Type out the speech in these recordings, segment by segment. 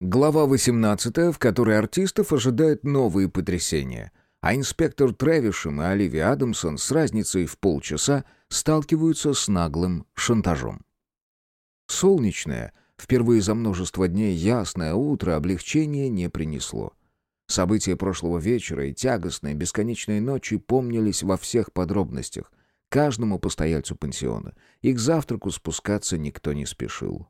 Глава 18, в которой артистов ожидают новые потрясения, а инспектор Трэвишем и Оливия Адамсон с разницей в полчаса сталкиваются с наглым шантажом. Солнечное, впервые за множество дней ясное утро облегчения не принесло. События прошлого вечера и тягостной бесконечной ночи помнились во всех подробностях, каждому постояльцу пансиона, и к завтраку спускаться никто не спешил.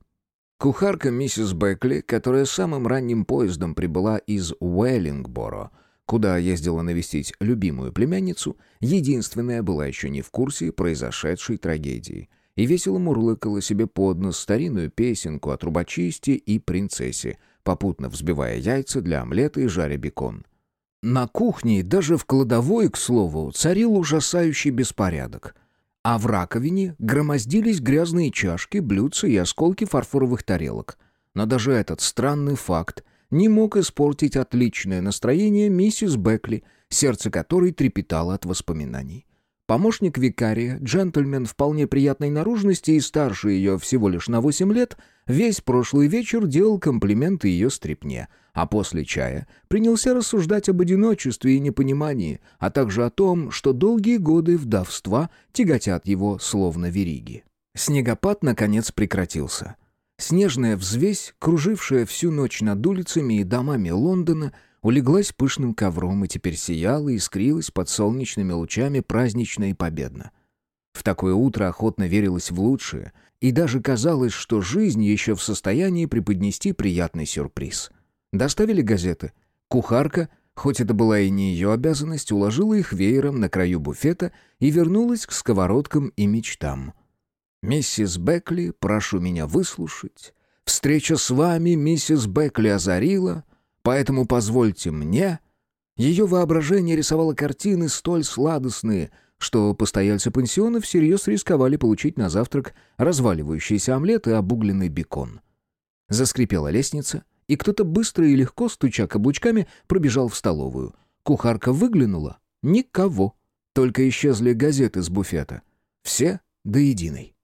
Кухарка миссис Бекли, которая самым ранним поездом прибыла из Уэллингборо, куда ездила навестить любимую племянницу, единственная была еще не в курсе произошедшей трагедии и весело мурлыкала себе под нос старинную песенку о трубочисте и принцессе, попутно взбивая яйца для омлета и жаря бекон. На кухне, даже в кладовой, к слову, царил ужасающий беспорядок — а в раковине громоздились грязные чашки, блюдца и осколки фарфоровых тарелок. Но даже этот странный факт не мог испортить отличное настроение миссис Бекли, сердце которой трепетало от воспоминаний. Помощник викария, джентльмен вполне приятной наружности и старше ее всего лишь на восемь лет, весь прошлый вечер делал комплименты ее стрепне, а после чая принялся рассуждать об одиночестве и непонимании, а также о том, что долгие годы вдовства тяготят его словно вериги. Снегопад, наконец, прекратился. Снежная взвесь, кружившая всю ночь над улицами и домами Лондона, улеглась пышным ковром и теперь сияла и искрилась под солнечными лучами празднично и победно. В такое утро охотно верилось в лучшее, и даже казалось, что жизнь еще в состоянии преподнести приятный сюрприз. Доставили газеты. Кухарка, хоть это была и не ее обязанность, уложила их веером на краю буфета и вернулась к сковородкам и мечтам. «Миссис Бекли, прошу меня выслушать. Встреча с вами, миссис Бекли, озарила...» Поэтому позвольте мне...» Ее воображение рисовало картины столь сладостные, что постояльцы пансиона всерьез рисковали получить на завтрак разваливающийся омлет и обугленный бекон. Заскрипела лестница, и кто-то быстро и легко, стуча каблучками, пробежал в столовую. Кухарка выглянула. Никого. Только исчезли газеты с буфета. Все до единой.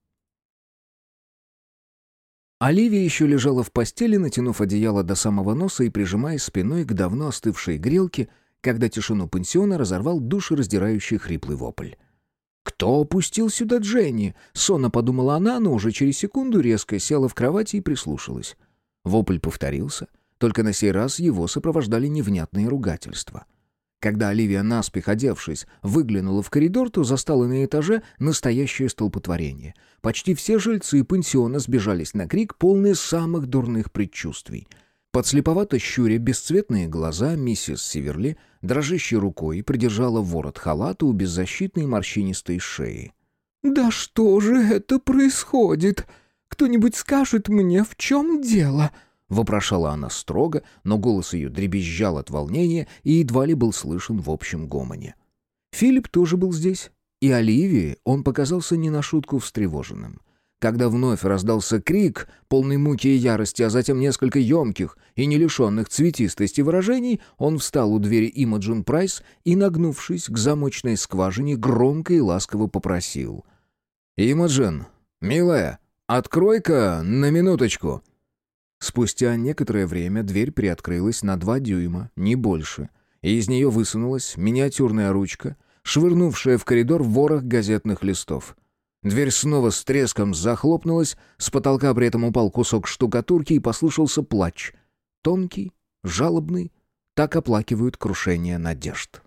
Оливия еще лежала в постели, натянув одеяло до самого носа и прижимаясь спиной к давно остывшей грелке, когда тишину пансиона разорвал душераздирающий хриплый вопль. «Кто опустил сюда Дженни?» — сонно подумала она, но уже через секунду резко села в кровати и прислушалась. Вопль повторился, только на сей раз его сопровождали невнятные ругательства. Когда Оливия, наспех одевшись, выглянула в коридор, то застала на этаже настоящее столпотворение. Почти все жильцы пансиона сбежались на крик, полные самых дурных предчувствий. Подслеповато щуря бесцветные глаза, миссис Северли, дрожащей рукой, придержала ворот халата у беззащитной морщинистой шеи. «Да что же это происходит? Кто-нибудь скажет мне, в чем дело?» Вопрошала она строго, но голос ее дребезжал от волнения и едва ли был слышен в общем гомоне. Филипп тоже был здесь, и Оливии он показался не на шутку встревоженным. Когда вновь раздался крик, полный муки и ярости, а затем несколько емких и не лишенных цветистости выражений, он встал у двери Имаджин Прайс и, нагнувшись к замочной скважине, громко и ласково попросил. «Имаджин, милая, открой-ка на минуточку!» Спустя некоторое время дверь приоткрылась на два дюйма, не больше, и из нее высунулась миниатюрная ручка, швырнувшая в коридор ворох газетных листов. Дверь снова с треском захлопнулась, с потолка при этом упал кусок штукатурки и послышался плач. Тонкий, жалобный, так оплакивают крушение надежд.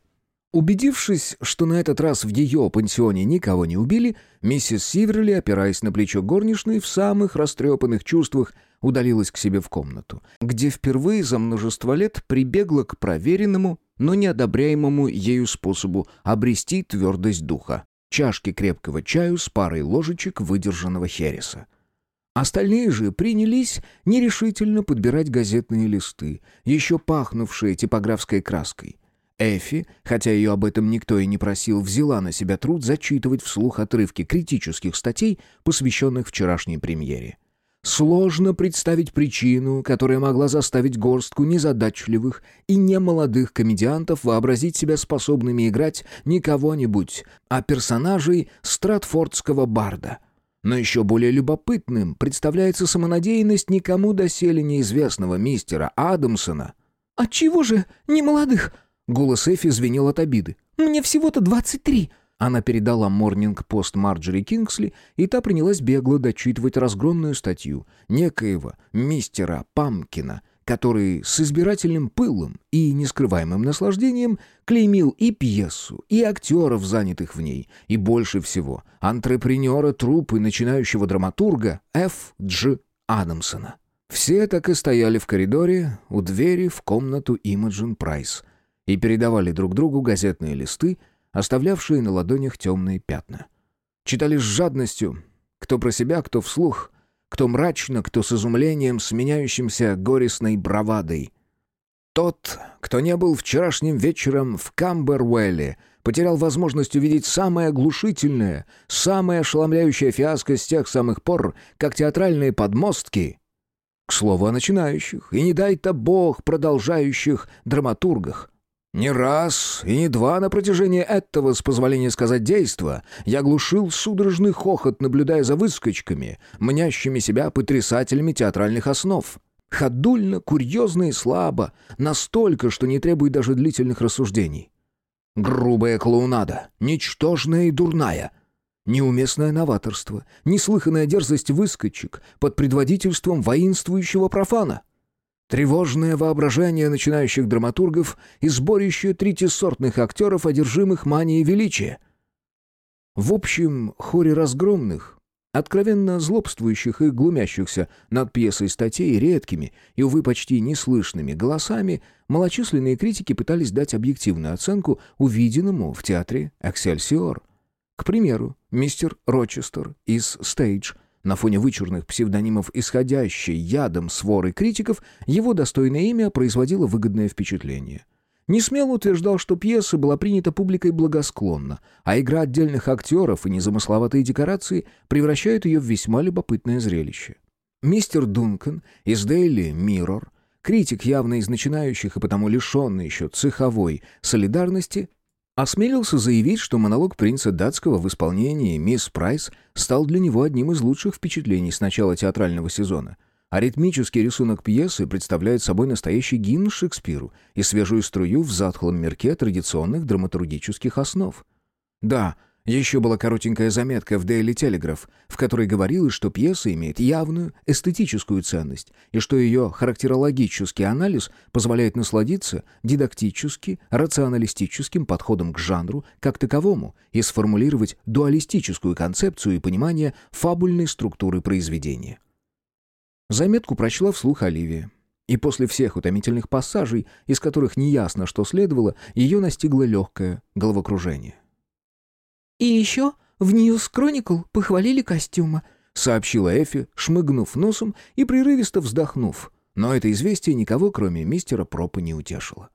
Убедившись, что на этот раз в ее пансионе никого не убили, миссис Сиверли, опираясь на плечо горничной, в самых растрепанных чувствах удалилась к себе в комнату, где впервые за множество лет прибегла к проверенному, но неодобряемому ею способу обрести твердость духа. Чашки крепкого чаю с парой ложечек выдержанного хереса. Остальные же принялись нерешительно подбирать газетные листы, еще пахнувшие типографской краской — Эфи, хотя ее об этом никто и не просил, взяла на себя труд зачитывать вслух отрывки критических статей, посвященных вчерашней премьере. Сложно представить причину, которая могла заставить горстку незадачливых и немолодых комедиантов вообразить себя способными играть не кого-нибудь, а персонажей стратфордского барда. Но еще более любопытным представляется самонадеянность никому доселе неизвестного мистера Адамсона. «Отчего же не молодых?» Голос Эфи звенел от обиды. «Мне всего-то двадцать три». Она передала морнинг-пост Марджери Кингсли, и та принялась бегло дочитывать разгромную статью некоего мистера Памкина, который с избирательным пылом и нескрываемым наслаждением клеймил и пьесу, и актеров, занятых в ней, и больше всего антрепренера труппы начинающего драматурга Ф. Дж. Адамсона. Все так и стояли в коридоре у двери в комнату Имаджин Прайс и передавали друг другу газетные листы, оставлявшие на ладонях темные пятна. Читали с жадностью, кто про себя, кто вслух, кто мрачно, кто с изумлением, сменяющимся горестной бравадой. Тот, кто не был вчерашним вечером в Камбервелле, потерял возможность увидеть самое оглушительное, самое ошеломляющее фиаско с тех самых пор, как театральные подмостки... К слову о начинающих, и не дай-то бог продолжающих драматургах — не раз и не два на протяжении этого, с позволения сказать, действа я глушил судорожный хохот, наблюдая за выскочками, мнящими себя потрясателями театральных основ. Ходульно, курьезно и слабо, настолько, что не требует даже длительных рассуждений. Грубая клоунада, ничтожная и дурная — Неуместное новаторство, неслыханная дерзость выскочек под предводительством воинствующего профана — Тревожное воображение начинающих драматургов и сборище третисортных актеров, одержимых манией величия. В общем хоре разгромных, откровенно злобствующих и глумящихся над пьесой статей редкими и, увы, почти неслышными голосами, малочисленные критики пытались дать объективную оценку увиденному в театре «Эксельсиор». К примеру, мистер Рочестер из «Стейдж» На фоне вычурных псевдонимов исходящей ядом своры критиков, его достойное имя производило выгодное впечатление. Несмело утверждал, что пьеса была принята публикой благосклонно, а игра отдельных актеров и незамысловатые декорации превращают ее в весьма любопытное зрелище. Мистер Дункан из Daily Mirror, критик явно из начинающих и потому лишенный еще цеховой солидарности, Осмелился заявить, что монолог принца датского в исполнении «Мисс Прайс» стал для него одним из лучших впечатлений с начала театрального сезона. А ритмический рисунок пьесы представляет собой настоящий гимн Шекспиру и свежую струю в затхлом мирке традиционных драматургических основ. Да, еще была коротенькая заметка в Daily Telegraph, в которой говорилось, что пьеса имеет явную эстетическую ценность и что ее характерологический анализ позволяет насладиться дидактически, рационалистическим подходом к жанру как таковому и сформулировать дуалистическую концепцию и понимание фабульной структуры произведения. Заметку прочла вслух Оливия. И после всех утомительных пассажей, из которых неясно, что следовало, ее настигло легкое головокружение. «И еще в Ньюс Кроникл похвалили костюмы», — сообщила Эфи, шмыгнув носом и прерывисто вздохнув. Но это известие никого, кроме мистера Пропа, не утешило.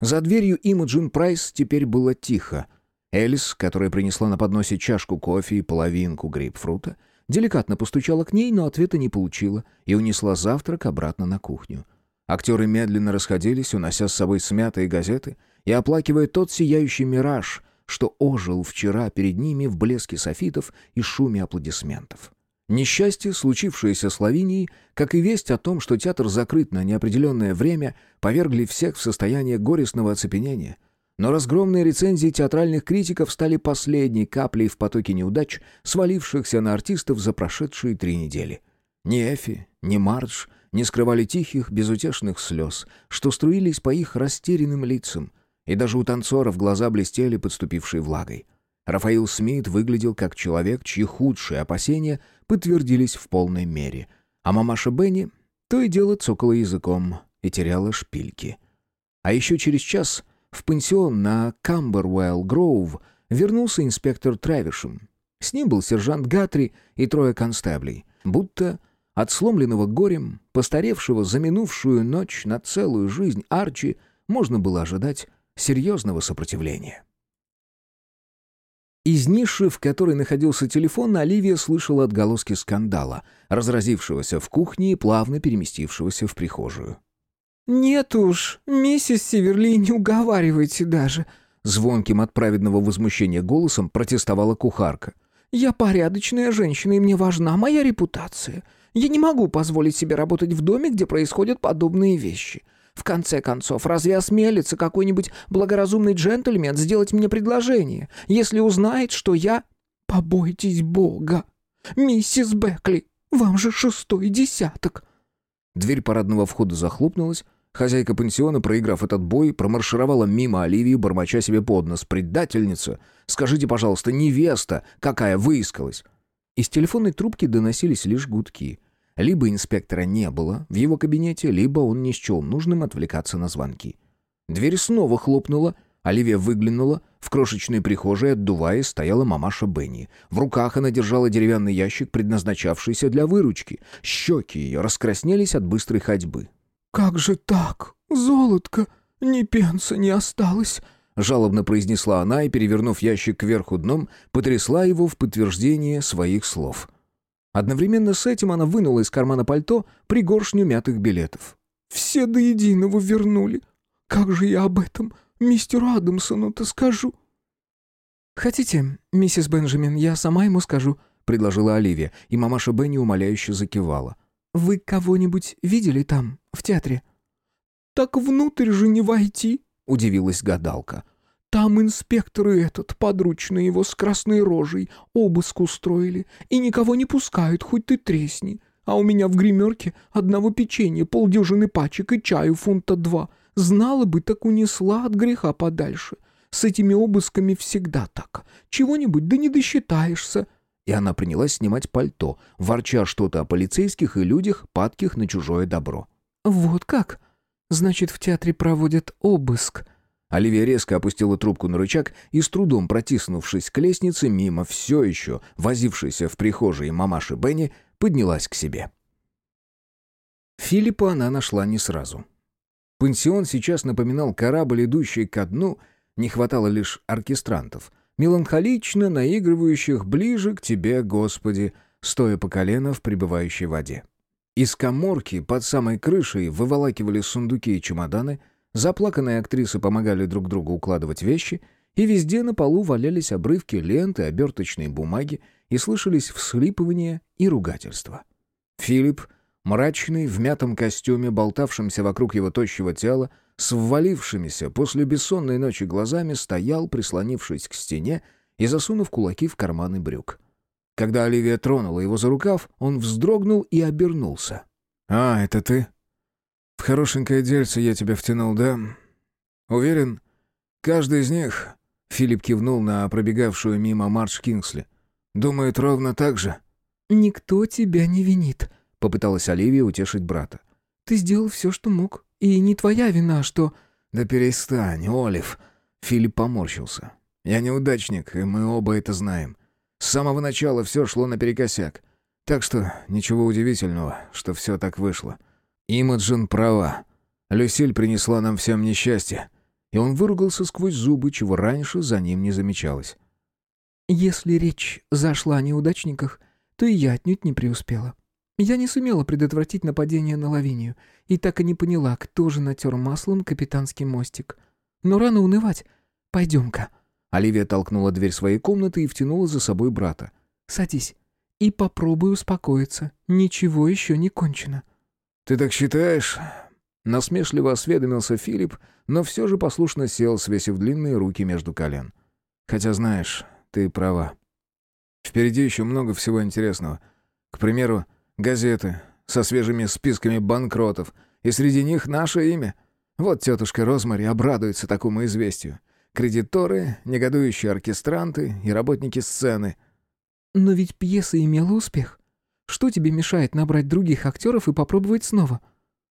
За дверью Имаджин Прайс теперь было тихо. Элис, которая принесла на подносе чашку кофе и половинку грейпфрута, деликатно постучала к ней, но ответа не получила и унесла завтрак обратно на кухню. Актеры медленно расходились, унося с собой смятые газеты и оплакивая тот сияющий мираж, что ожил вчера перед ними в блеске софитов и шуме аплодисментов. Несчастье, случившееся с Лавинией, как и весть о том, что театр закрыт на неопределенное время, повергли всех в состояние горестного оцепенения. Но разгромные рецензии театральных критиков стали последней каплей в потоке неудач, свалившихся на артистов за прошедшие три недели. Ни Эфи, ни Мардж не скрывали тихих, безутешных слез, что струились по их растерянным лицам, и даже у танцоров глаза блестели подступившей влагой. Рафаил Смит выглядел как человек, чьи худшие опасения подтвердились в полной мере, а мамаша Бенни то и дело цокала языком и теряла шпильки. А еще через час в пансион на Камбервелл Гроув вернулся инспектор Трэвишем. С ним был сержант Гатри и трое констеблей, будто от сломленного горем, постаревшего за минувшую ночь на целую жизнь Арчи, можно было ожидать серьезного сопротивления. Из ниши, в которой находился телефон, Оливия слышала отголоски скандала, разразившегося в кухне и плавно переместившегося в прихожую. «Нет уж, миссис Северли, не уговаривайте даже», звонким от праведного возмущения голосом протестовала кухарка. Я порядочная женщина, и мне важна моя репутация. Я не могу позволить себе работать в доме, где происходят подобные вещи. В конце концов, разве осмелится какой-нибудь благоразумный джентльмен сделать мне предложение, если узнает, что я... Побойтесь Бога! Миссис Бекли, вам же шестой десяток!» Дверь парадного входа захлопнулась, Хозяйка пансиона, проиграв этот бой, промаршировала мимо Оливии, бормоча себе под нос. «Предательница! Скажите, пожалуйста, невеста, какая выискалась!» Из телефонной трубки доносились лишь гудки. Либо инспектора не было в его кабинете, либо он не счел нужным отвлекаться на звонки. Дверь снова хлопнула, Оливия выглянула. В крошечной прихожей, отдуваясь, стояла мамаша Бенни. В руках она держала деревянный ящик, предназначавшийся для выручки. Щеки ее раскраснелись от быстрой ходьбы. «Как же так? Золотко! Ни пенса не осталось!» Жалобно произнесла она и, перевернув ящик кверху дном, потрясла его в подтверждение своих слов. Одновременно с этим она вынула из кармана пальто пригоршню мятых билетов. «Все до единого вернули. Как же я об этом мистеру Адамсону-то скажу?» «Хотите, миссис Бенджамин, я сама ему скажу», — предложила Оливия, и мамаша Бенни умоляюще закивала. «Вы кого-нибудь видели там, в театре?» «Так внутрь же не войти», — удивилась гадалка. «Там инспекторы этот, подручный его с красной рожей, обыск устроили, и никого не пускают, хоть ты тресни. А у меня в гримерке одного печенья, полдюжины пачек и чаю фунта два. Знала бы, так унесла от греха подальше. С этими обысками всегда так. Чего-нибудь, да не досчитаешься» и она принялась снимать пальто, ворча что-то о полицейских и людях, падких на чужое добро. «Вот как? Значит, в театре проводят обыск». Оливия резко опустила трубку на рычаг и, с трудом протиснувшись к лестнице, мимо все еще возившейся в прихожей мамаши Бенни, поднялась к себе. Филиппа она нашла не сразу. Пансион сейчас напоминал корабль, идущий ко дну, не хватало лишь оркестрантов — меланхолично наигрывающих «Ближе к тебе, Господи», стоя по колено в пребывающей воде. Из коморки под самой крышей выволакивали сундуки и чемоданы, заплаканные актрисы помогали друг другу укладывать вещи, и везде на полу валялись обрывки ленты, оберточной бумаги, и слышались всхлипывания и ругательства. Филипп, мрачный, в мятом костюме, болтавшемся вокруг его тощего тела, с ввалившимися после бессонной ночи глазами стоял, прислонившись к стене и засунув кулаки в карманы брюк. Когда Оливия тронула его за рукав, он вздрогнул и обернулся. «А, это ты? В хорошенькое дельце я тебя втянул, да? Уверен? Каждый из них...» Филипп кивнул на пробегавшую мимо Марш Кингсли. «Думает ровно так же?» «Никто тебя не винит», — попыталась Оливия утешить брата. «Ты сделал все, что мог. И не твоя вина, что...» «Да перестань, Олив!» Филипп поморщился. «Я неудачник, и мы оба это знаем. С самого начала все шло наперекосяк. Так что ничего удивительного, что все так вышло. Имаджин права. Люсиль принесла нам всем несчастье». И он выругался сквозь зубы, чего раньше за ним не замечалось. «Если речь зашла о неудачниках, то и я отнюдь не преуспела. Я не сумела предотвратить нападение на Лавинию и так и не поняла, кто же натер маслом капитанский мостик. Но рано унывать. Пойдем-ка». Оливия толкнула дверь своей комнаты и втянула за собой брата. «Садись и попробуй успокоиться. Ничего еще не кончено». «Ты так считаешь?» Насмешливо осведомился Филипп, но все же послушно сел, свесив длинные руки между колен. «Хотя, знаешь, ты права. Впереди еще много всего интересного. К примеру, Газеты со свежими списками банкротов, и среди них наше имя. Вот тетушка Розмари обрадуется такому известию. Кредиторы, негодующие оркестранты и работники сцены. Но ведь пьеса имела успех. Что тебе мешает набрать других актеров и попробовать снова?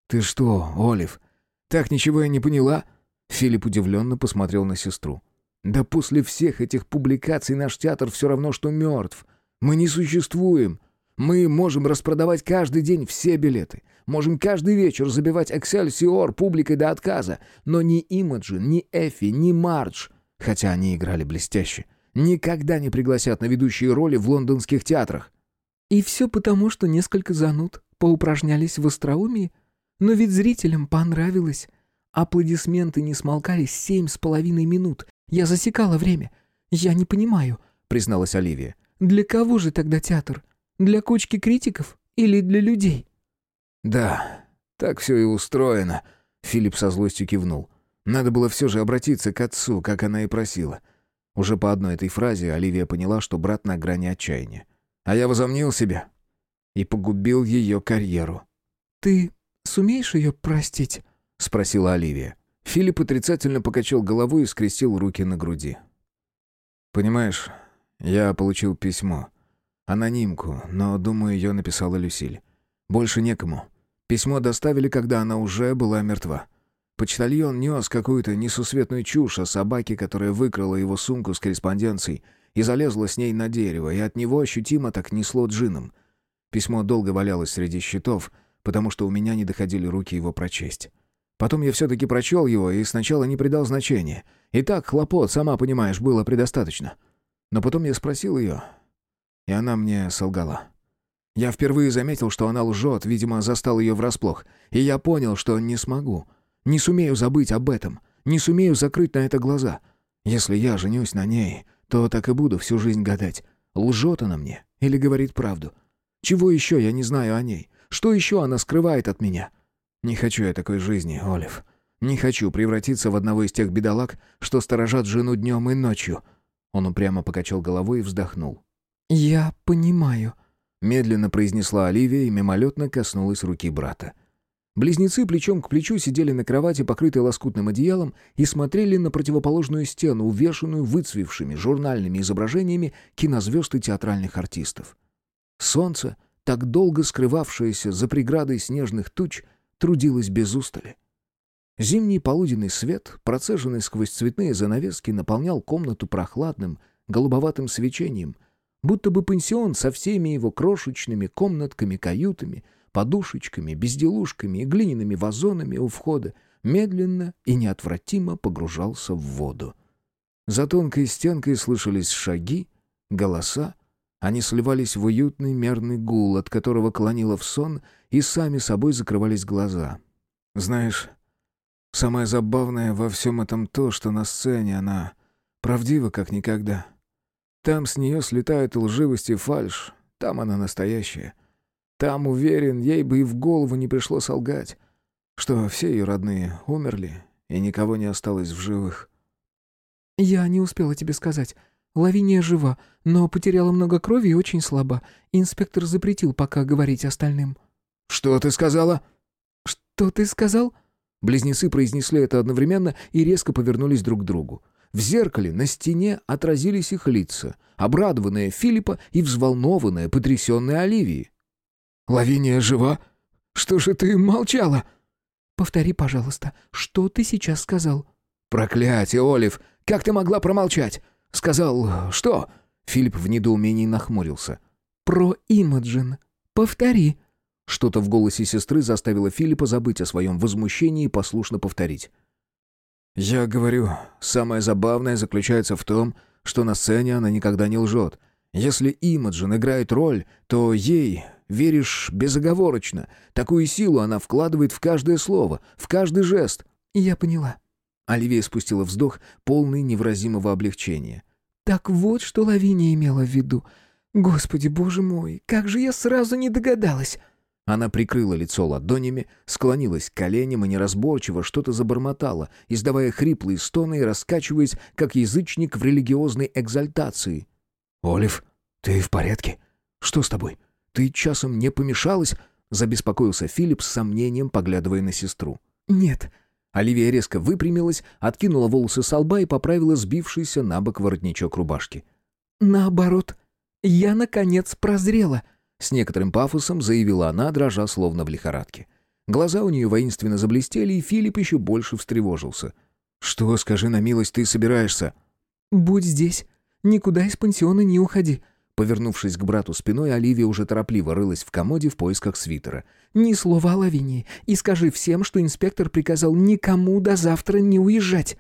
Ты что, Олив, так ничего я не поняла? Филипп удивленно посмотрел на сестру. Да после всех этих публикаций наш театр все равно, что мертв. Мы не существуем. Мы можем распродавать каждый день все билеты. Можем каждый вечер забивать «Эксельсиор» публикой до отказа. Но ни Имаджин, ни Эффи, ни Мардж, хотя они играли блестяще, никогда не пригласят на ведущие роли в лондонских театрах. И все потому, что несколько зануд поупражнялись в остроумии. Но ведь зрителям понравилось. Аплодисменты не смолкали семь с половиной минут. Я засекала время. Я не понимаю, призналась Оливия. Для кого же тогда театр? Для кучки критиков или для людей?» «Да, так все и устроено», — Филипп со злостью кивнул. «Надо было все же обратиться к отцу, как она и просила». Уже по одной этой фразе Оливия поняла, что брат на грани отчаяния. «А я возомнил себя и погубил ее карьеру». «Ты сумеешь ее простить?» — спросила Оливия. Филипп отрицательно покачал головой и скрестил руки на груди. «Понимаешь, я получил письмо. Анонимку, но, думаю, ее написала Люсиль. Больше некому. Письмо доставили, когда она уже была мертва. Почтальон нес какую-то несусветную чушь о собаке, которая выкрала его сумку с корреспонденцией и залезла с ней на дерево, и от него ощутимо так несло джином. Письмо долго валялось среди счетов, потому что у меня не доходили руки его прочесть. Потом я все-таки прочел его и сначала не придал значения. И так хлопот, сама понимаешь, было предостаточно. Но потом я спросил ее, и она мне солгала. Я впервые заметил, что она лжет, видимо, застал ее врасплох. И я понял, что не смогу. Не сумею забыть об этом. Не сумею закрыть на это глаза. Если я женюсь на ней, то так и буду всю жизнь гадать. Лжет она мне или говорит правду? Чего еще я не знаю о ней? Что еще она скрывает от меня?» Не хочу я такой жизни, Олив. Не хочу превратиться в одного из тех бедолаг, что сторожат жену днем и ночью». Он упрямо покачал головой и вздохнул. «Я понимаю», — медленно произнесла Оливия и мимолетно коснулась руки брата. Близнецы плечом к плечу сидели на кровати, покрытой лоскутным одеялом, и смотрели на противоположную стену, увешанную выцвевшими журнальными изображениями кинозвезд и театральных артистов. Солнце, так долго скрывавшееся за преградой снежных туч, — трудилась без устали. Зимний полуденный свет, процеженный сквозь цветные занавески, наполнял комнату прохладным, голубоватым свечением, будто бы пансион со всеми его крошечными комнатками, каютами, подушечками, безделушками и глиняными вазонами у входа медленно и неотвратимо погружался в воду. За тонкой стенкой слышались шаги, голоса, они сливались в уютный мерный гул, от которого клонило в сон, и сами собой закрывались глаза. Знаешь, самое забавное во всем этом то, что на сцене она правдива как никогда. Там с нее слетают лживость и фальшь, там она настоящая. Там, уверен, ей бы и в голову не пришло солгать, что все ее родные умерли, и никого не осталось в живых. «Я не успела тебе сказать. Лавиния жива, но потеряла много крови и очень слаба. Инспектор запретил пока говорить остальным». «Что ты сказала?» «Что ты сказал?» Близнецы произнесли это одновременно и резко повернулись друг к другу. В зеркале на стене отразились их лица, обрадованная Филиппа и взволнованная, потрясенная Оливии. «Лавиния жива? Что же ты молчала?» «Повтори, пожалуйста, что ты сейчас сказал?» «Проклятие, Олив! Как ты могла промолчать? Сказал... что?» Филипп в недоумении нахмурился. «Про Имаджин. Повтори». Что-то в голосе сестры заставило Филиппа забыть о своем возмущении и послушно повторить. «Я говорю, самое забавное заключается в том, что на сцене она никогда не лжет. Если Имаджин играет роль, то ей веришь безоговорочно. Такую силу она вкладывает в каждое слово, в каждый жест». «Я поняла». Оливия спустила вздох, полный невразимого облегчения. «Так вот, что Лавиния имела в виду. Господи, боже мой, как же я сразу не догадалась!» Она прикрыла лицо ладонями, склонилась к коленям и неразборчиво что-то забормотала, издавая хриплые стоны и раскачиваясь, как язычник в религиозной экзальтации. «Олив, ты в порядке? Что с тобой? Ты часом не помешалась?» — забеспокоился Филипп с сомнением, поглядывая на сестру. «Нет». Оливия резко выпрямилась, откинула волосы с лба и поправила сбившийся на бок воротничок рубашки. «Наоборот, я, наконец, прозрела», с некоторым пафосом заявила она, дрожа словно в лихорадке. Глаза у нее воинственно заблестели, и Филипп еще больше встревожился. «Что, скажи на милость, ты собираешься?» «Будь здесь. Никуда из пансиона не уходи». Повернувшись к брату спиной, Оливия уже торопливо рылась в комоде в поисках свитера. «Ни слова о Лавинии. И скажи всем, что инспектор приказал никому до завтра не уезжать».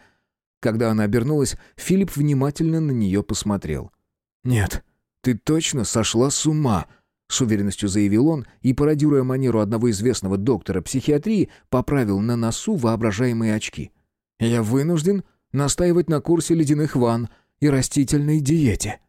Когда она обернулась, Филипп внимательно на нее посмотрел. «Нет, ты точно сошла с ума?» С уверенностью заявил он и, пародируя манеру одного известного доктора психиатрии, поправил на носу воображаемые очки. «Я вынужден настаивать на курсе ледяных ванн и растительной диете».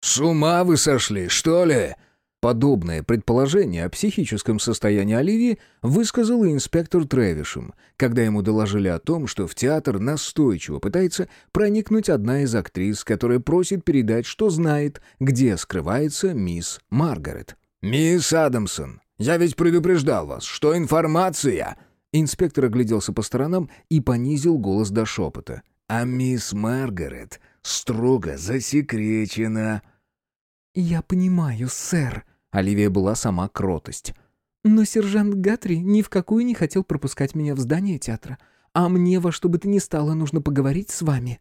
«С ума вы сошли, что ли?» Подобное предположение о психическом состоянии Оливии высказал и инспектор Тревишем, когда ему доложили о том, что в театр настойчиво пытается проникнуть одна из актрис, которая просит передать, что знает, где скрывается мисс Маргарет. «Мисс Адамсон, я ведь предупреждал вас, что информация...» Инспектор огляделся по сторонам и понизил голос до шепота. «А мисс Маргарет строго засекречена». «Я понимаю, сэр», — Оливия была сама кротость. «Но сержант Гатри ни в какую не хотел пропускать меня в здание театра, а мне во что бы то ни стало нужно поговорить с вами».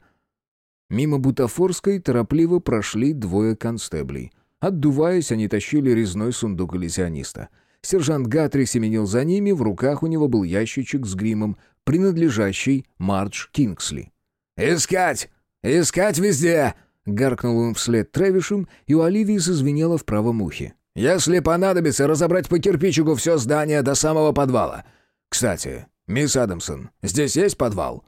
Мимо Бутафорской торопливо прошли двое констеблей. Отдуваясь, они тащили резной сундук иллюзиониста. Сержант Гатри семенил за ними, в руках у него был ящичек с гримом, принадлежащий Мардж Кингсли. «Искать! Искать везде!» Гаркнул он вслед Тревишем, и у Оливии зазвенело в правом ухе. «Если понадобится, разобрать по кирпичику все здание до самого подвала. Кстати, мисс Адамсон, здесь есть подвал?»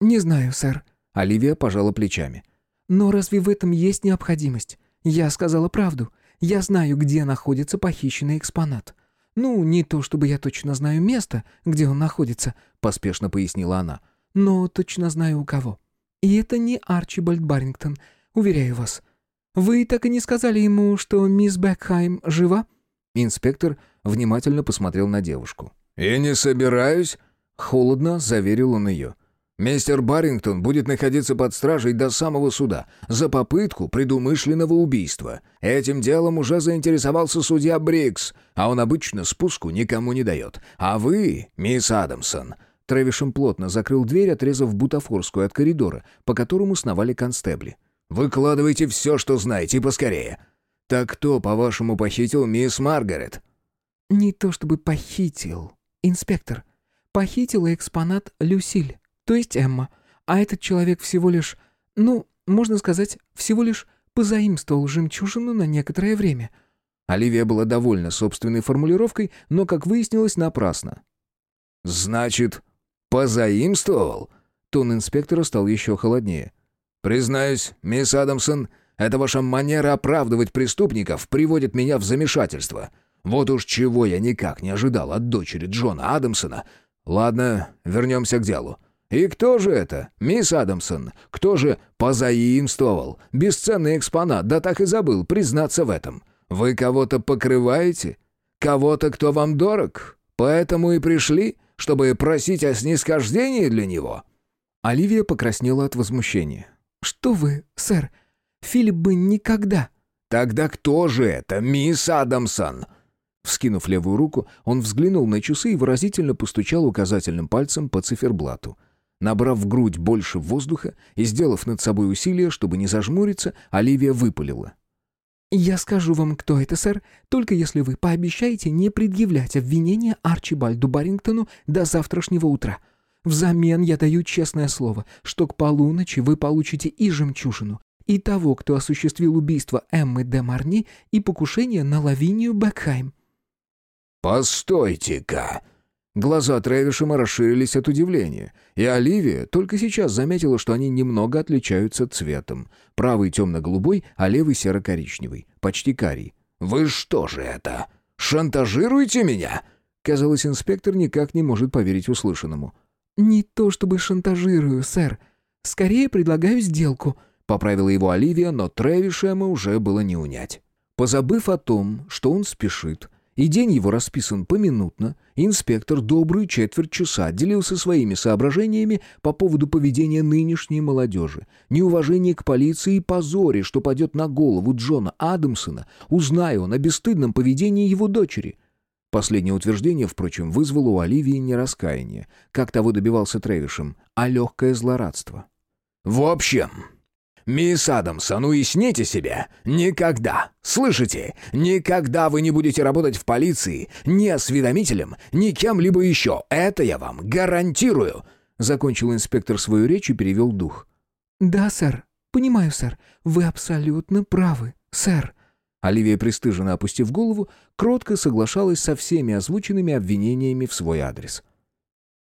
«Не знаю, сэр», — Оливия пожала плечами. «Но разве в этом есть необходимость? Я сказала правду. Я знаю, где находится похищенный экспонат. Ну, не то чтобы я точно знаю место, где он находится», — поспешно пояснила она. «Но точно знаю у кого. И это не Арчибальд Баррингтон, уверяю вас. Вы так и не сказали ему, что мисс Бекхайм жива?» Инспектор внимательно посмотрел на девушку. «И не собираюсь», — холодно заверил он ее. «Мистер Баррингтон будет находиться под стражей до самого суда за попытку предумышленного убийства. Этим делом уже заинтересовался судья Брикс, а он обычно спуску никому не дает. А вы, мисс Адамсон, Трэвишем плотно закрыл дверь, отрезав бутафорскую от коридора, по которому сновали констебли. «Выкладывайте все, что знаете, и поскорее. Так кто, по-вашему, похитил мисс Маргарет?» «Не то чтобы похитил. Инспектор. Похитила экспонат Люсиль, то есть Эмма. А этот человек всего лишь, ну, можно сказать, всего лишь позаимствовал жемчужину на некоторое время». Оливия была довольна собственной формулировкой, но, как выяснилось, напрасно. «Значит, «Позаимствовал?» Тон инспектора стал еще холоднее. «Признаюсь, мисс Адамсон, эта ваша манера оправдывать преступников приводит меня в замешательство. Вот уж чего я никак не ожидал от дочери Джона Адамсона. Ладно, вернемся к делу. И кто же это, мисс Адамсон? Кто же позаимствовал? Бесценный экспонат, да так и забыл признаться в этом. Вы кого-то покрываете? Кого-то, кто вам дорог? Поэтому и пришли?» Чтобы просить о снисхождении для него?» Оливия покраснела от возмущения. «Что вы, сэр? Филипп бы никогда...» «Тогда кто же это, мисс Адамсон?» Вскинув левую руку, он взглянул на часы и выразительно постучал указательным пальцем по циферблату. Набрав в грудь больше воздуха и сделав над собой усилие, чтобы не зажмуриться, Оливия выпалила. «Я скажу вам, кто это, сэр, только если вы пообещаете не предъявлять обвинения Арчибальду Баррингтону до завтрашнего утра. Взамен я даю честное слово, что к полуночи вы получите и жемчужину, и того, кто осуществил убийство Эммы де Марни и покушение на Лавинию Бекхайм». «Постойте-ка!» Глаза Трэвишема расширились от удивления, и Оливия только сейчас заметила, что они немного отличаются цветом. Правый темно-голубой, а левый серо-коричневый, почти карий. «Вы что же это? Шантажируете меня?» Казалось, инспектор никак не может поверить услышанному. «Не то чтобы шантажирую, сэр. Скорее предлагаю сделку», — поправила его Оливия, но Трэвишема уже было не унять. Позабыв о том, что он спешит, и день его расписан поминутно, инспектор добрую четверть часа делился своими соображениями по поводу поведения нынешней молодежи, неуважения к полиции и позоре, что падет на голову Джона Адамсона, узная он о бесстыдном поведении его дочери. Последнее утверждение, впрочем, вызвало у Оливии не раскаяние, как того добивался Трэвишем, а легкое злорадство. «В общем, «Мисс Адамсон, уясните себе, никогда, слышите, никогда вы не будете работать в полиции ни осведомителем, ни кем-либо еще. Это я вам гарантирую!» Закончил инспектор свою речь и перевел дух. «Да, сэр. Понимаю, сэр. Вы абсолютно правы, сэр». Оливия, пристыженно опустив голову, кротко соглашалась со всеми озвученными обвинениями в свой адрес.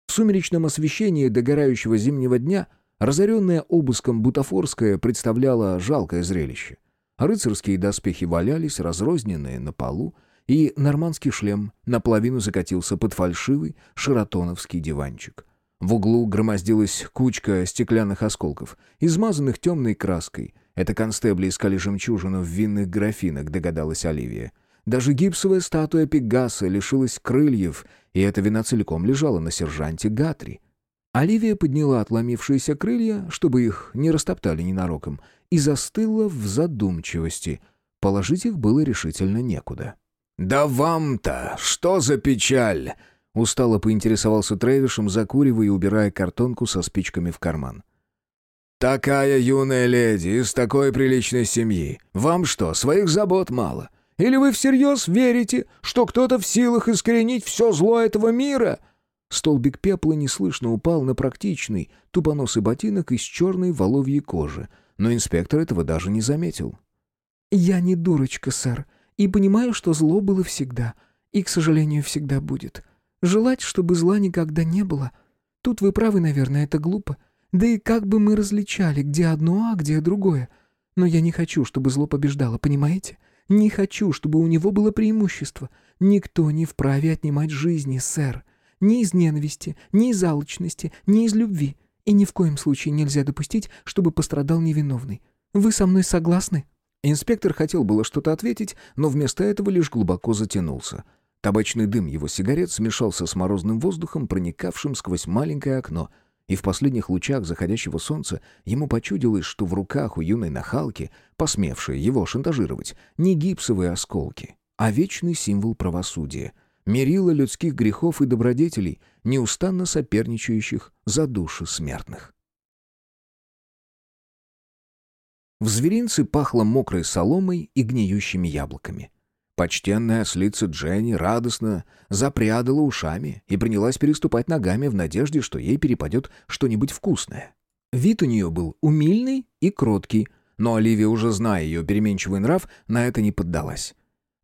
В сумеречном освещении догорающего зимнего дня – Разоренная обыском Бутафорская представляла жалкое зрелище. Рыцарские доспехи валялись, разрозненные на полу, и нормандский шлем наполовину закатился под фальшивый широтоновский диванчик. В углу громоздилась кучка стеклянных осколков, измазанных темной краской. Это констебли искали жемчужину в винных графинах, догадалась Оливия. Даже гипсовая статуя Пегаса лишилась крыльев, и эта вина целиком лежала на сержанте Гатри. Оливия подняла отломившиеся крылья, чтобы их не растоптали ненароком, и застыла в задумчивости. Положить их было решительно некуда. «Да вам-то что за печаль?» Устало поинтересовался Трэвишем, закуривая и убирая картонку со спичками в карман. «Такая юная леди из такой приличной семьи. Вам что, своих забот мало? Или вы всерьез верите, что кто-то в силах искоренить все зло этого мира?» Столбик пепла неслышно упал на практичный, тупоносый ботинок из черной воловьей кожи, но инспектор этого даже не заметил. «Я не дурочка, сэр, и понимаю, что зло было всегда, и, к сожалению, всегда будет. Желать, чтобы зла никогда не было. Тут вы правы, наверное, это глупо. Да и как бы мы различали, где одно, а где другое. Но я не хочу, чтобы зло побеждало, понимаете? Не хочу, чтобы у него было преимущество. Никто не вправе отнимать жизни, сэр. Ни из ненависти, ни из алчности, ни из любви. И ни в коем случае нельзя допустить, чтобы пострадал невиновный. Вы со мной согласны?» Инспектор хотел было что-то ответить, но вместо этого лишь глубоко затянулся. Табачный дым его сигарет смешался с морозным воздухом, проникавшим сквозь маленькое окно, и в последних лучах заходящего солнца ему почудилось, что в руках у юной нахалки, посмевшей его шантажировать, не гипсовые осколки, а вечный символ правосудия, мерило людских грехов и добродетелей, неустанно соперничающих за души смертных. В зверинце пахло мокрой соломой и гниющими яблоками. Почтенная ослица Дженни радостно запрядала ушами и принялась переступать ногами в надежде, что ей перепадет что-нибудь вкусное. Вид у нее был умильный и кроткий, но Оливия, уже зная ее переменчивый нрав, на это не поддалась.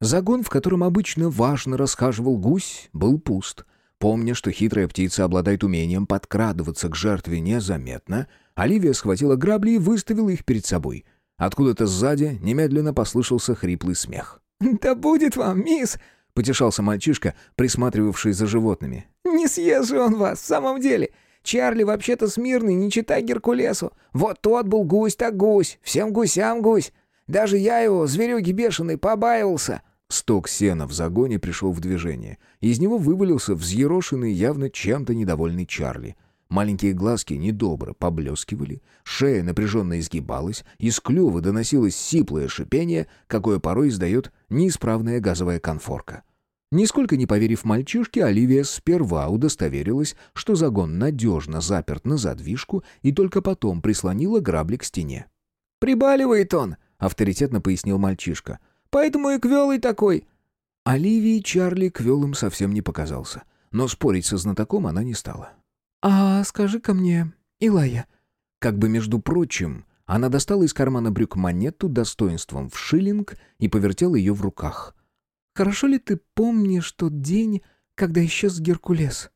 Загон, в котором обычно важно расхаживал гусь, был пуст. Помня, что хитрая птица обладает умением подкрадываться к жертве незаметно, Оливия схватила грабли и выставила их перед собой. Откуда-то сзади немедленно послышался хриплый смех. «Да будет вам, мисс!» — потешался мальчишка, присматривавший за животными. «Не съест же он вас, в самом деле! Чарли вообще-то смирный, не читай Геркулесу. Вот тот был гусь так гусь, всем гусям гусь. Даже я его, зверюги бешеный, побаивался». Сток сена в загоне пришел в движение. Из него вывалился взъерошенный, явно чем-то недовольный Чарли — Маленькие глазки недобро поблескивали, шея напряженно изгибалась, из клюва доносилось сиплое шипение, какое порой издает неисправная газовая конфорка. Нисколько не поверив мальчишке, Оливия сперва удостоверилась, что загон надежно заперт на задвижку, и только потом прислонила грабли к стене. «Прибаливает он», — авторитетно пояснил мальчишка. «Поэтому и квелый такой». Оливии Чарли квелым совсем не показался, но спорить со знатоком она не стала. «А скажи-ка мне, Илая...» Как бы между прочим, она достала из кармана брюк монету достоинством в шиллинг и повертела ее в руках. «Хорошо ли ты помнишь тот день, когда исчез Геркулес?»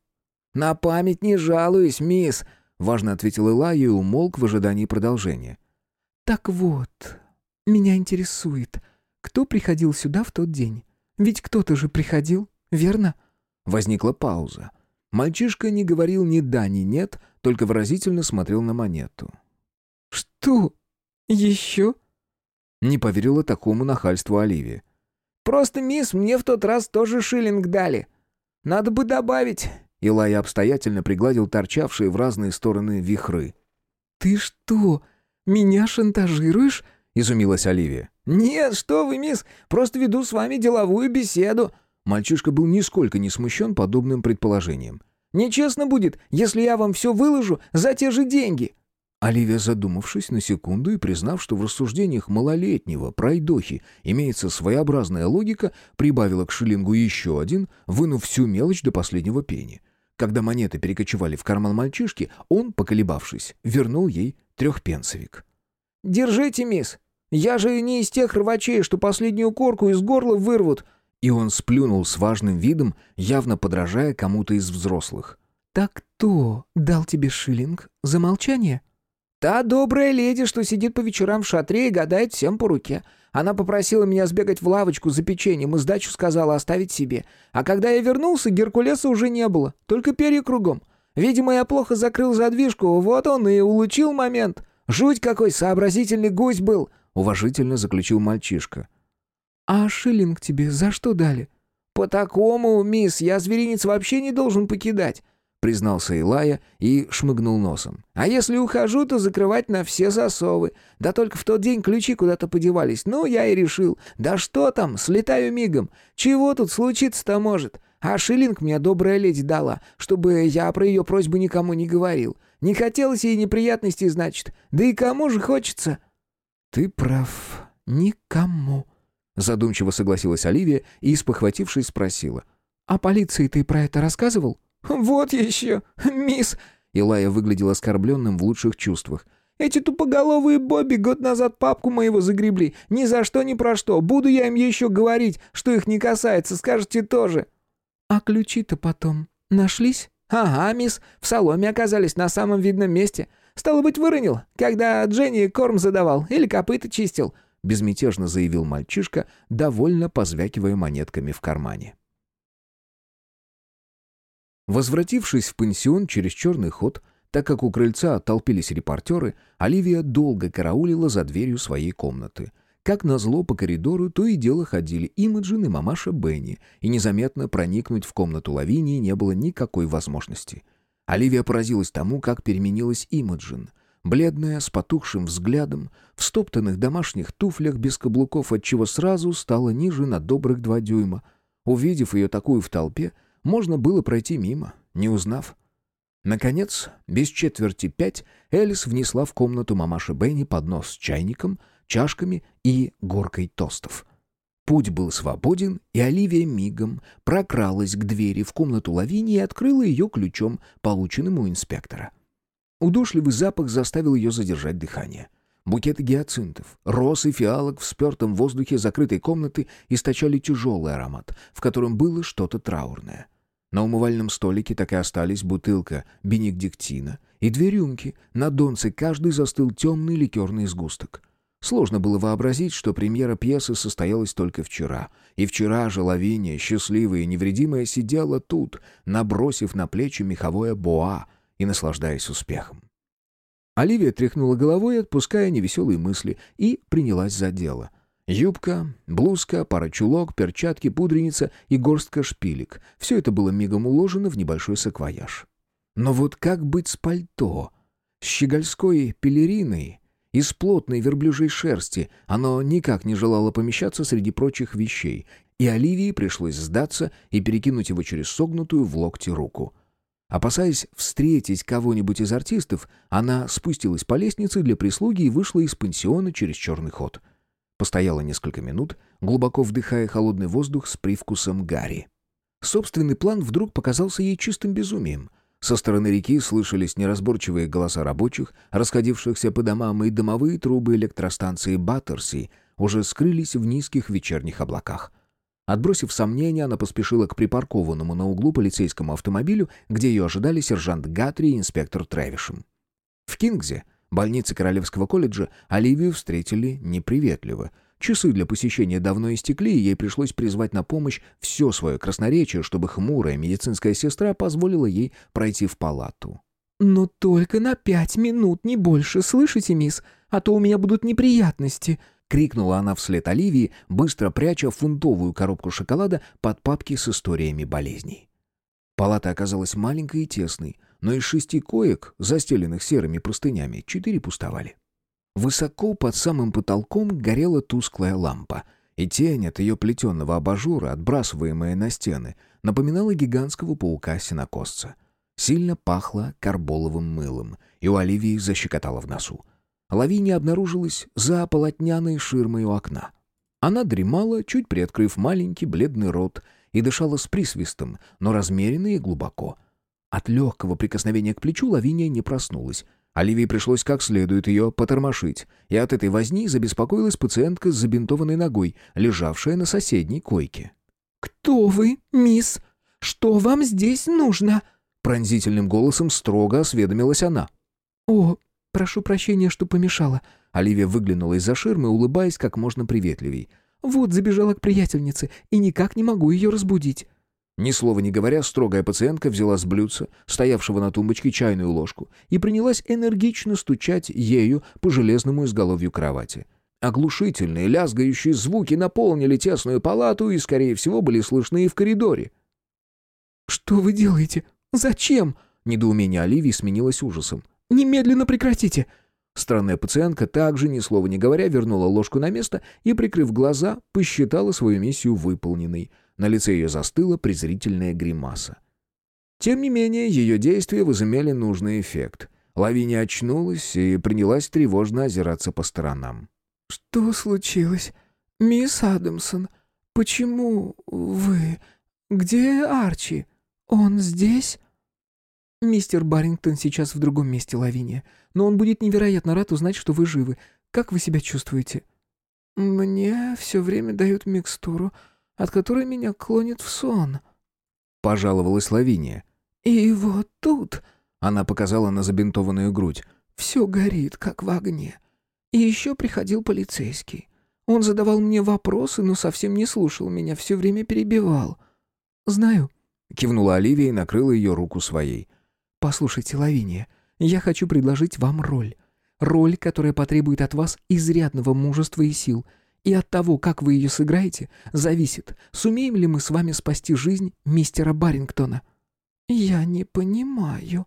«На память не жалуюсь, мисс», — важно ответил Илая и умолк в ожидании продолжения. «Так вот, меня интересует, кто приходил сюда в тот день? Ведь кто-то же приходил, верно?» Возникла пауза. Мальчишка не говорил ни да, ни нет, только выразительно смотрел на монету. «Что? Еще?» Не поверила такому нахальству Оливия. «Просто, мисс, мне в тот раз тоже шиллинг дали. Надо бы добавить». Илай обстоятельно пригладил торчавшие в разные стороны вихры. «Ты что, меня шантажируешь?» — изумилась Оливия. «Нет, что вы, мисс, просто веду с вами деловую беседу». Мальчишка был нисколько не смущен подобным предположением. «Нечестно будет, если я вам все выложу за те же деньги». Оливия, задумавшись на секунду и признав, что в рассуждениях малолетнего пройдохи имеется своеобразная логика, прибавила к шиллингу еще один, вынув всю мелочь до последнего пени. Когда монеты перекочевали в карман мальчишки, он, поколебавшись, вернул ей трехпенсовик. «Держите, мисс. Я же не из тех рвачей, что последнюю корку из горла вырвут. И он сплюнул с важным видом, явно подражая кому-то из взрослых. «Так кто дал тебе шиллинг за молчание?» «Та добрая леди, что сидит по вечерам в шатре и гадает всем по руке. Она попросила меня сбегать в лавочку за печеньем и сдачу сказала оставить себе. А когда я вернулся, Геркулеса уже не было, только перья кругом. Видимо, я плохо закрыл задвижку, вот он и улучил момент. Жуть какой сообразительный гусь был!» — уважительно заключил мальчишка. «А шиллинг тебе за что дали?» «По такому, мисс, я зверинец вообще не должен покидать признался Илая и шмыгнул носом. «А если ухожу, то закрывать на все засовы. Да только в тот день ключи куда-то подевались. Ну, я и решил. Да что там, слетаю мигом. Чего тут случиться-то может? А шиллинг мне добрая леди дала, чтобы я про ее просьбу никому не говорил. Не хотелось ей неприятностей, значит. Да и кому же хочется?» «Ты прав. Никому», — задумчиво согласилась Оливия и, спохватившись, спросила. «А полиции ты про это рассказывал?» «Вот еще, мисс!» Илая выглядел оскорбленным в лучших чувствах. «Эти тупоголовые Бобби год назад папку моего загребли. Ни за что, ни про что. Буду я им еще говорить, что их не касается, скажете тоже». «А ключи-то потом нашлись?» «Ага, мисс, в соломе оказались на самом видном месте. Стало быть, выронил, когда Дженни корм задавал или копыта чистил», безмятежно заявил мальчишка, довольно позвякивая монетками в кармане. Возвратившись в пансион через черный ход, так как у крыльца оттолпились репортеры, Оливия долго караулила за дверью своей комнаты. Как назло по коридору то и дело ходили Имаджин и мамаша Бенни, и незаметно проникнуть в комнату Лавинии не было никакой возможности. Оливия поразилась тому, как переменилась Имаджин. Бледная, с потухшим взглядом, в стоптанных домашних туфлях без каблуков, отчего сразу стала ниже на добрых два дюйма. Увидев ее такую в толпе, можно было пройти мимо, не узнав. Наконец, без четверти пять, Элис внесла в комнату мамаши Бенни поднос с чайником, чашками и горкой тостов. Путь был свободен, и Оливия мигом прокралась к двери в комнату Лавини и открыла ее ключом, полученным у инспектора. Удушливый запах заставил ее задержать дыхание. Букеты гиацинтов, роз и фиалок в спертом воздухе закрытой комнаты источали тяжелый аромат, в котором было что-то траурное. На умывальном столике так и остались бутылка бенедиктина и две рюмки. На донце каждый застыл темный ликерный сгусток. Сложно было вообразить, что премьера пьесы состоялась только вчера. И вчера же Лавиния, счастливая и невредимая, сидела тут, набросив на плечи меховое боа и наслаждаясь успехом. Оливия тряхнула головой, отпуская невеселые мысли, и принялась за дело — Юбка, блузка, пара чулок, перчатки, пудреница и горстка шпилек. Все это было мигом уложено в небольшой саквояж. Но вот как быть с пальто? С щегольской пелериной? Из плотной верблюжьей шерсти оно никак не желало помещаться среди прочих вещей, и Оливии пришлось сдаться и перекинуть его через согнутую в локте руку. Опасаясь встретить кого-нибудь из артистов, она спустилась по лестнице для прислуги и вышла из пансиона через черный ход — Постояла несколько минут, глубоко вдыхая холодный воздух с привкусом гари. Собственный план вдруг показался ей чистым безумием. Со стороны реки слышались неразборчивые голоса рабочих, расходившихся по домам, и домовые трубы электростанции Баттерси уже скрылись в низких вечерних облаках. Отбросив сомнения, она поспешила к припаркованному на углу полицейскому автомобилю, где ее ожидали сержант Гатри и инспектор Трэвишем. В Кингзе больнице Королевского колледжа Оливию встретили неприветливо. Часы для посещения давно истекли, и ей пришлось призвать на помощь все свое красноречие, чтобы хмурая медицинская сестра позволила ей пройти в палату. «Но только на пять минут, не больше, слышите, мисс? А то у меня будут неприятности», — крикнула она вслед Оливии, быстро пряча фунтовую коробку шоколада под папки с историями болезней. Палата оказалась маленькой и тесной, но из шести коек, застеленных серыми простынями, четыре пустовали. Высоко под самым потолком горела тусклая лампа, и тень от ее плетеного абажура, отбрасываемая на стены, напоминала гигантского паука-синокосца. Сильно пахло карболовым мылом, и у Оливии защекотало в носу. Лавиния обнаружилась за полотняной ширмой у окна. Она дремала, чуть приоткрыв маленький бледный рот, и дышала с присвистом, но размеренно и глубоко — от легкого прикосновения к плечу Лавиния не проснулась. Оливии пришлось как следует ее потормошить, и от этой возни забеспокоилась пациентка с забинтованной ногой, лежавшая на соседней койке. «Кто вы, мисс? Что вам здесь нужно?» Пронзительным голосом строго осведомилась она. «О, прошу прощения, что помешала. Оливия выглянула из-за ширмы, улыбаясь как можно приветливей. «Вот, забежала к приятельнице, и никак не могу ее разбудить». Ни слова не говоря, строгая пациентка взяла с блюдца, стоявшего на тумбочке, чайную ложку и принялась энергично стучать ею по железному изголовью кровати. Оглушительные, лязгающие звуки наполнили тесную палату и, скорее всего, были слышны и в коридоре. «Что вы делаете? Зачем?» Недоумение Оливии сменилось ужасом. «Немедленно прекратите!» Странная пациентка также, ни слова не говоря, вернула ложку на место и, прикрыв глаза, посчитала свою миссию выполненной — на лице ее застыла презрительная гримаса. Тем не менее, ее действия возымели нужный эффект. Лавиния очнулась и принялась тревожно озираться по сторонам. «Что случилось? Мисс Адамсон, почему вы... Где Арчи? Он здесь?» «Мистер Баррингтон сейчас в другом месте, Лавиния, но он будет невероятно рад узнать, что вы живы. Как вы себя чувствуете?» «Мне все время дают микстуру, от которой меня клонит в сон», — пожаловалась Лавиния. «И вот тут...» — она показала на забинтованную грудь. «Все горит, как в огне. И еще приходил полицейский. Он задавал мне вопросы, но совсем не слушал меня, все время перебивал. «Знаю», — кивнула Оливия и накрыла ее руку своей. «Послушайте, Лавиния, я хочу предложить вам роль. Роль, которая потребует от вас изрядного мужества и сил — и от того, как вы ее сыграете, зависит, сумеем ли мы с вами спасти жизнь мистера Барингтона». «Я не понимаю».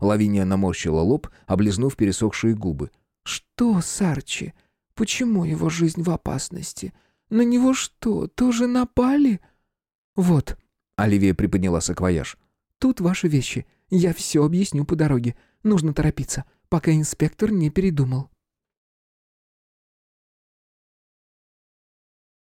Лавиния наморщила лоб, облизнув пересохшие губы. «Что с Арчи? Почему его жизнь в опасности? На него что, тоже напали?» «Вот», — Оливия приподняла саквояж. «Тут ваши вещи. Я все объясню по дороге. Нужно торопиться, пока инспектор не передумал».